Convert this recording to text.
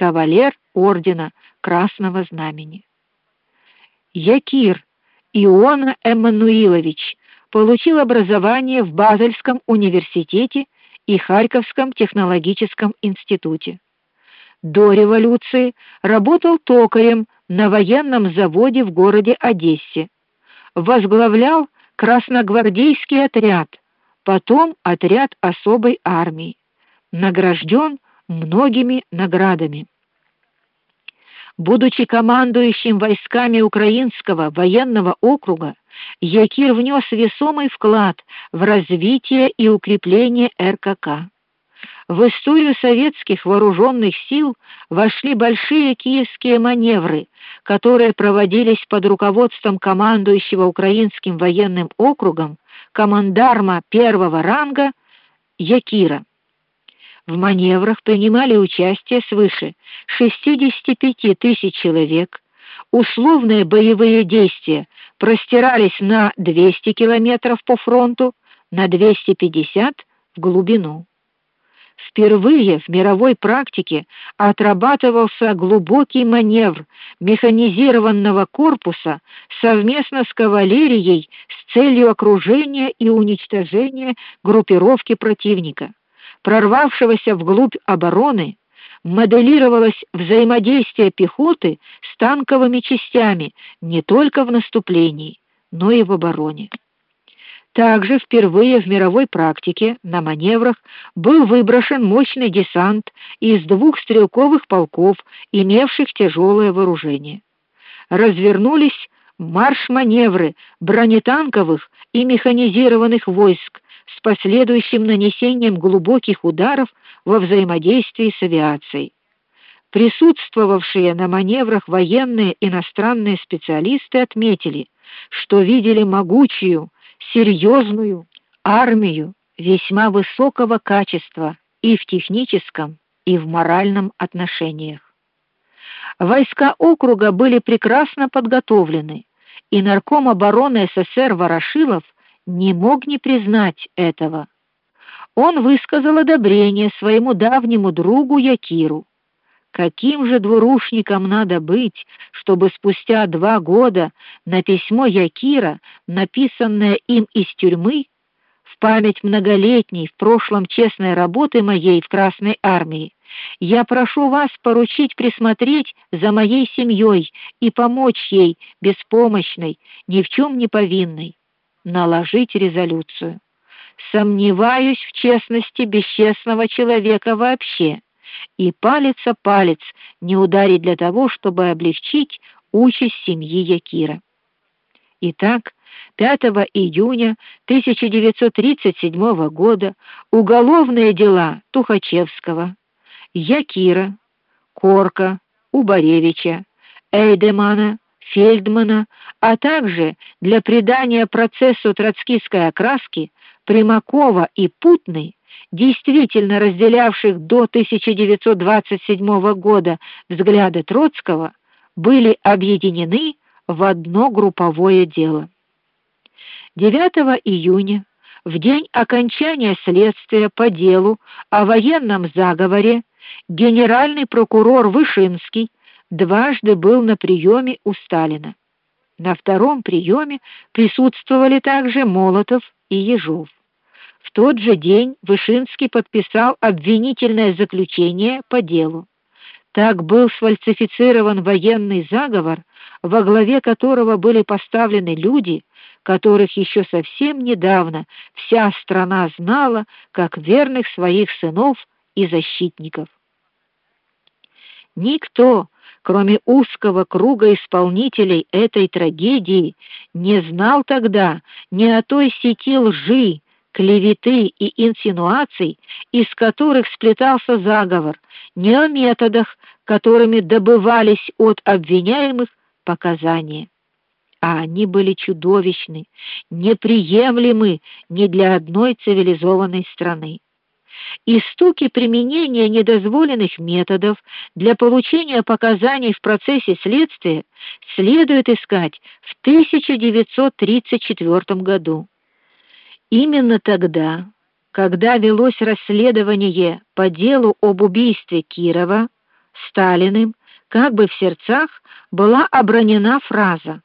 кавалер ордена Красного Знамени. Якир Иона Эммануилович получил образование в Базельском университете и Харьковском технологическом институте. До революции работал токарем на военном заводе в городе Одессе. Возглавлял красногвардейский отряд, потом отряд особой армии. Награжден многими наградами. Будучи командующим войсками Украинского военного округа, Якир внес весомый вклад в развитие и укрепление РКК. В историю советских вооруженных сил вошли большие киевские маневры, которые проводились под руководством командующего украинским военным округом командарма первого ранга Якира. В маневрах принимали участие свыше 65 тысяч человек. Условные боевые действия простирались на 200 километров по фронту, на 250 в глубину. Впервые в мировой практике отрабатывался глубокий маневр механизированного корпуса совместно с кавалерией с целью окружения и уничтожения группировки противника. Прорвавшегося вглубь обороны моделировалось взаимодействие пехоты с танковыми частями не только в наступлении, но и в обороне. Также впервые в мировой практике на маневрах был выброшен мощный десант из двух стрелковых полков, имевших тяжелое вооружение. Развернулись марш-маневры бронетанковых и механизированных войск с последующим нанесением глубоких ударов во взаимодействии с авиацией. Присутствовавшие на маневрах военные иностранные специалисты отметили, что видели могучую серьезную армию весьма высокого качества и в техническом, и в моральном отношениях. Войска округа были прекрасно подготовлены, и нарком обороны СССР Ворошилов не мог не признать этого. Он высказал одобрение своему давнему другу Якиру. Каким же двурушником надо быть, чтобы спустя два года на письмо Якира, написанное им из тюрьмы, в память многолетней в прошлом честной работы моей в Красной армии, я прошу вас поручить присмотреть за моей семьей и помочь ей, беспомощной, ни в чем не повинной, наложить резолюцию. Сомневаюсь в честности бесчестного человека вообще и палец о палец не ударить для того, чтобы облегчить участь семьи Якира. Итак, 5 июня 1937 года уголовные дела Тухачевского, Якира, Корка, Убаревича, Эйдемана, Фельдмана, а также для придания процессу троцкистской окраски Примакова и Путной действительно разделявших до 1927 года взгляды Троцкого, были объединены в одно групповое дело. 9 июня, в день окончания следствия по делу о военном заговоре, генеральный прокурор Вышинский дважды был на приеме у Сталина. На втором приеме присутствовали также Молотов и Ежов. В тот же день Вышинский подписал обвинительное заключение по делу. Так был сфальсифицирован военный заговор, во главе которого были поставлены люди, которых еще совсем недавно вся страна знала как верных своих сынов и защитников. Никто, кроме узкого круга исполнителей этой трагедии, не знал тогда ни о той сети лжи, клеветы и инсинуаций, из которых сплетался заговор, не о методах, которыми добывались от обвиняемых показания. А они были чудовищны, неприемлемы ни для одной цивилизованной страны. Истоки применения недозволенных методов для получения показаний в процессе следствия следует искать в 1934 году. Именно тогда, когда велось расследование по делу об убийстве Кирова, Сталиным, как бы в сердцах, была обронена фраза: